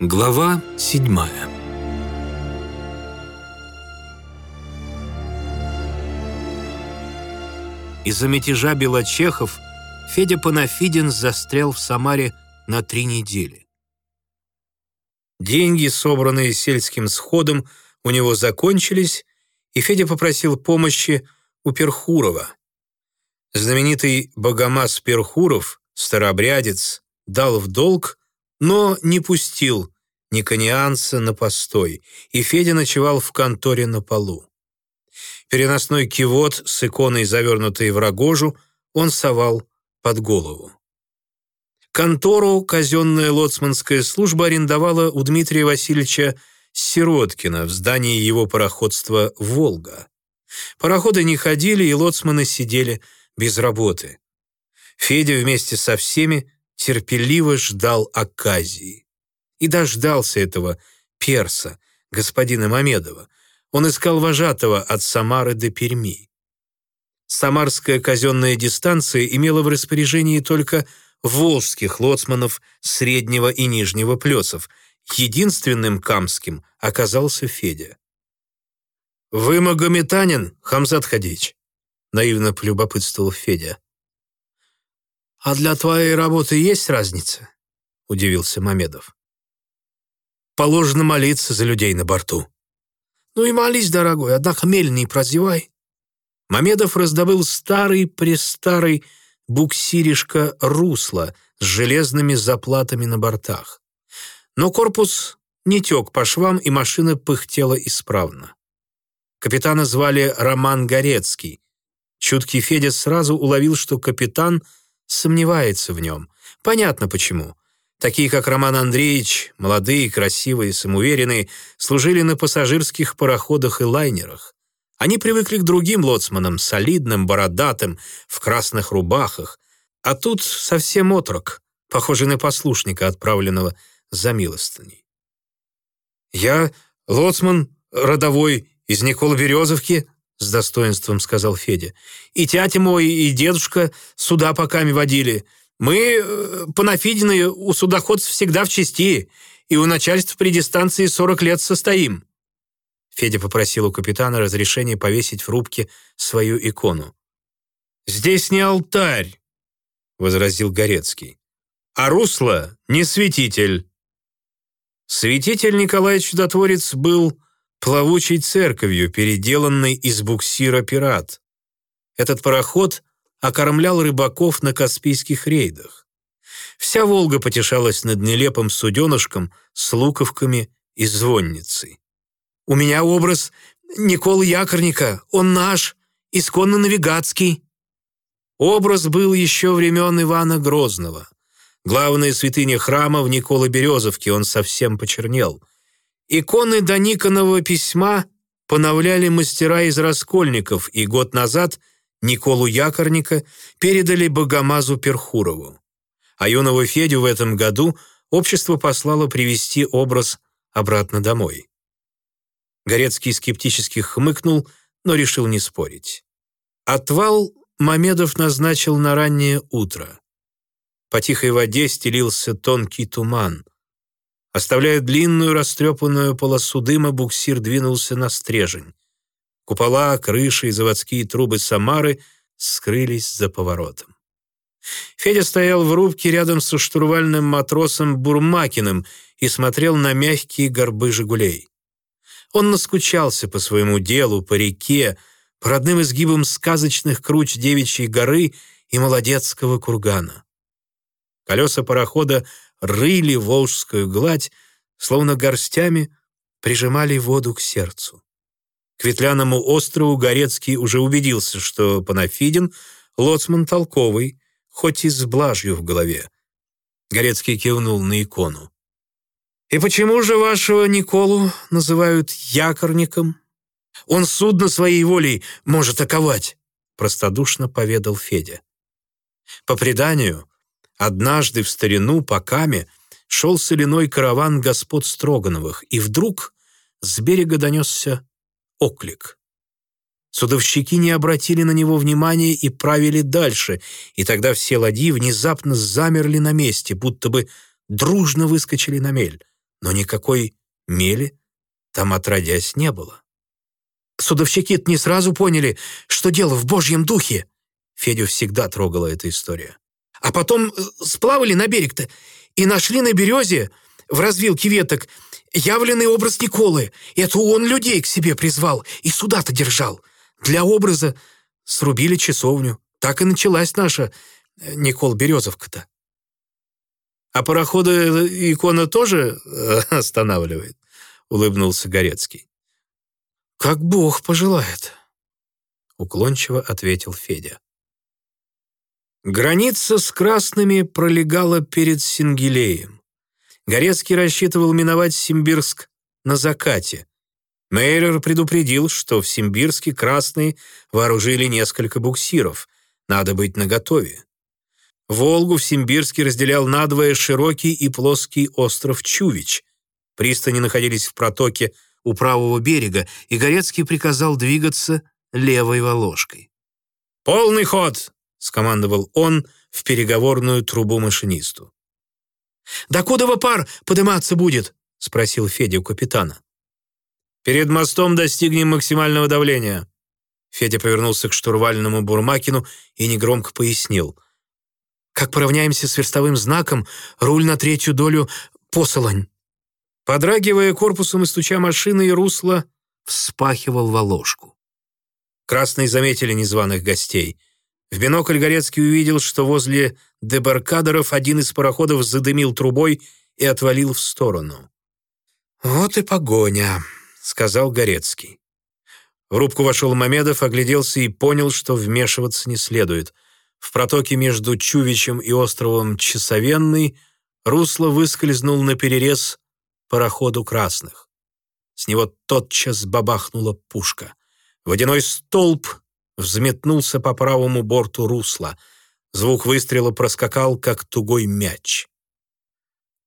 Глава седьмая Из-за мятежа белочехов Федя Панафидин застрял в Самаре на три недели. Деньги, собранные сельским сходом, у него закончились, и Федя попросил помощи у Перхурова. Знаменитый богомаз Перхуров, старообрядец, дал в долг, но не пустил никонианца на постой, и Федя ночевал в конторе на полу. Переносной кивот с иконой, завернутой в рогожу, он совал под голову. Контору казенная лоцманская служба арендовала у Дмитрия Васильевича Сироткина в здании его пароходства «Волга». Пароходы не ходили, и лоцманы сидели без работы. Федя вместе со всеми терпеливо ждал оказии. И дождался этого перса, господина Мамедова. Он искал вожатого от Самары до Перми. Самарская казенная дистанция имела в распоряжении только волжских лоцманов среднего и нижнего плесов. Единственным камским оказался Федя. «Вы магометанин, Хамзат Хадич?» — наивно полюбопытствовал Федя. «А для твоей работы есть разница?» — удивился Мамедов. «Положено молиться за людей на борту». «Ну и молись, дорогой, однако мель не прозевай». Мамедов раздобыл старый-престарый буксиришка «Русло» с железными заплатами на бортах. Но корпус не тек по швам, и машина пыхтела исправно. Капитана звали Роман Горецкий. Чуткий Федя сразу уловил, что капитан сомневается в нем. Понятно почему. Такие, как Роман Андреевич, молодые, красивые, самоуверенные, служили на пассажирских пароходах и лайнерах. Они привыкли к другим лоцманам, солидным, бородатым, в красных рубахах. А тут совсем отрок, похожий на послушника, отправленного за милостыней. «Я лоцман родовой из Никола-Березовки», с достоинством сказал Федя. «И тятя мой, и дедушка суда поками водили. Мы, э, панафидины, у судоходцев всегда в чести, и у начальства при дистанции сорок лет состоим». Федя попросил у капитана разрешения повесить в рубке свою икону. «Здесь не алтарь», — возразил Горецкий, «а русло не святитель». Святитель Николай Чудотворец был плавучей церковью, переделанной из буксира «Пират». Этот пароход окормлял рыбаков на Каспийских рейдах. Вся Волга потешалась над нелепым суденышком с луковками и звонницей. «У меня образ Николы Якорника, он наш, исконно навигатский». Образ был еще времен Ивана Грозного. Главная святыня храма в Николо-Березовке, он совсем почернел – Иконы до Никонова письма поновляли мастера из Раскольников, и год назад Николу Якорника передали Богомазу Перхурову. А юного Федю в этом году общество послало привести образ обратно домой. Горецкий скептически хмыкнул, но решил не спорить. Отвал Мамедов назначил на раннее утро. По тихой воде стелился тонкий туман. Оставляя длинную растрепанную полосу дыма, буксир двинулся на стрежень. Купола, крыши и заводские трубы Самары скрылись за поворотом. Федя стоял в рубке рядом со штурвальным матросом Бурмакиным и смотрел на мягкие горбы «Жигулей». Он наскучался по своему делу, по реке, по родным изгибам сказочных круч Девичьей горы и Молодецкого кургана. Колеса парохода рыли волжскую гладь, словно горстями прижимали воду к сердцу. К Ветляному острову Горецкий уже убедился, что Панафидин — лоцман толковый, хоть и с блажью в голове. Горецкий кивнул на икону. «И почему же вашего Николу называют якорником? Он судно своей волей может оковать», — простодушно поведал Федя. По преданию, Однажды в старину по Каме шел соляной караван господ Строгановых, и вдруг с берега донесся оклик. Судовщики не обратили на него внимания и правили дальше, и тогда все ладьи внезапно замерли на месте, будто бы дружно выскочили на мель. но никакой мели там отродясь не было. Судовщики не сразу поняли, что дело в божьем духе. Федю всегда трогала эта история. А потом э, сплавали на берег-то и нашли на березе в развилке веток явленный образ Николы. Это он людей к себе призвал и суда-то держал. Для образа срубили часовню. Так и началась наша э, Никол Березовка-то. А пароходы икона тоже э, останавливает? Улыбнулся Горецкий. Как Бог пожелает, уклончиво ответил Федя. Граница с красными пролегала перед Сингелеем. Горецкий рассчитывал миновать Симбирск на закате. Мейер предупредил, что в Симбирске красные вооружили несколько буксиров. Надо быть наготове. Волгу в Симбирске разделял надвое широкий и плоский остров Чувич. Пристани находились в протоке у правого берега, и Горецкий приказал двигаться левой волошкой. «Полный ход!» — скомандовал он в переговорную трубу машинисту. «Да куда пар подниматься будет?» — спросил Федя у капитана. «Перед мостом достигнем максимального давления». Федя повернулся к штурвальному Бурмакину и негромко пояснил. «Как поравняемся с верстовым знаком, руль на третью долю посолонь». Подрагивая корпусом и стуча машины, и русло вспахивал волошку. Красные заметили незваных гостей. В бинокль Горецкий увидел, что возле дебаркадеров один из пароходов задымил трубой и отвалил в сторону. «Вот и погоня», — сказал Горецкий. В рубку вошел Мамедов, огляделся и понял, что вмешиваться не следует. В протоке между Чувичем и островом Часовенный русло выскользнул на перерез пароходу красных. С него тотчас бабахнула пушка. Водяной столб взметнулся по правому борту русла. Звук выстрела проскакал, как тугой мяч.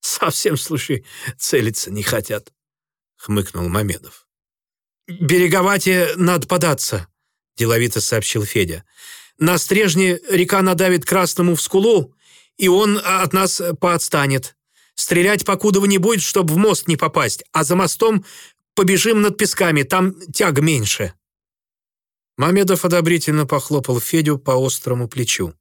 «Совсем, слушай, целиться не хотят», — хмыкнул Мамедов. «Береговате надо податься», — деловито сообщил Федя. «На стрежне река надавит красному в скулу, и он от нас поотстанет. Стрелять покудова не будет, чтобы в мост не попасть, а за мостом побежим над песками, там тяг меньше». Мамедов одобрительно похлопал Федю по острому плечу.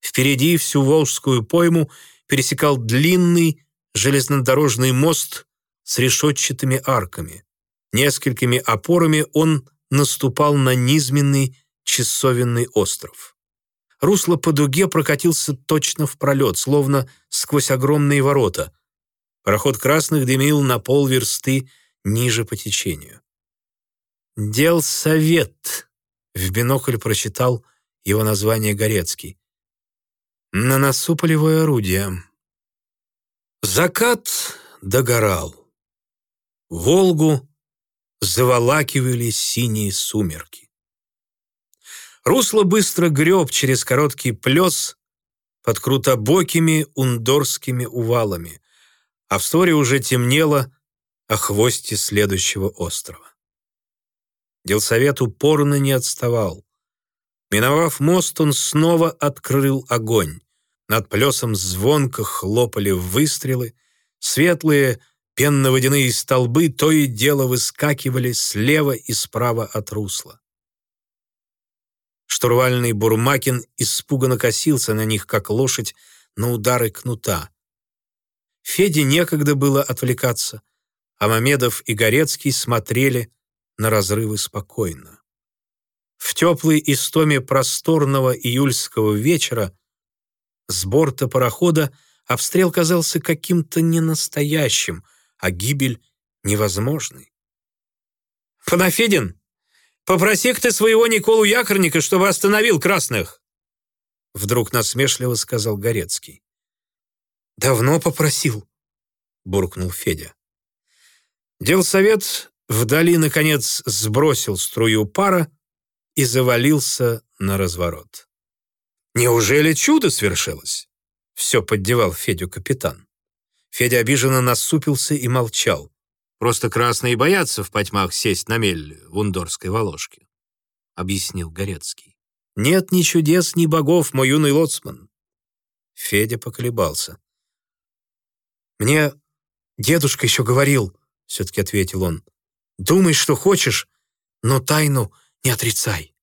Впереди всю Волжскую пойму пересекал длинный железнодорожный мост с решетчатыми арками. Несколькими опорами он наступал на низменный часовенный остров. Русло по дуге прокатился точно в пролет, словно сквозь огромные ворота. Пароход красных дымил на полверсты ниже по течению. «Дел совет», — в бинокль прочитал его название Горецкий. На носу полевое орудие. Закат догорал. Волгу заволакивали синие сумерки. Русло быстро греб через короткий плес под крутобокими ундорскими увалами, а вскоре уже темнело о хвосте следующего острова. Делсовет упорно не отставал. Миновав мост, он снова открыл огонь. Над плесом звонко хлопали выстрелы, светлые пенно-водяные столбы то и дело выскакивали слева и справа от русла. Штурвальный Бурмакин испуганно косился на них, как лошадь на удары кнута. Феде некогда было отвлекаться, а Мамедов и Горецкий смотрели на разрывы спокойно. В теплой истоме просторного июльского вечера с борта парохода обстрел казался каким-то ненастоящим, а гибель невозможной. «Панафидин, Попроси-ка ты своего Николу Якорника, чтобы остановил красных!» Вдруг насмешливо сказал Горецкий. «Давно попросил», — буркнул Федя. Делсовет вдали, наконец, сбросил струю пара и завалился на разворот. «Неужели чудо свершилось?» — все поддевал Федю капитан. Федя обиженно насупился и молчал. Просто красные боятся в потьмах сесть на мель в ундорской волошке», — объяснил Горецкий. «Нет ни чудес, ни богов, мой юный лоцман». Федя поколебался. «Мне Дедушка еще говорил, все-таки ответил он. Думай, что хочешь, но тайну не отрицай.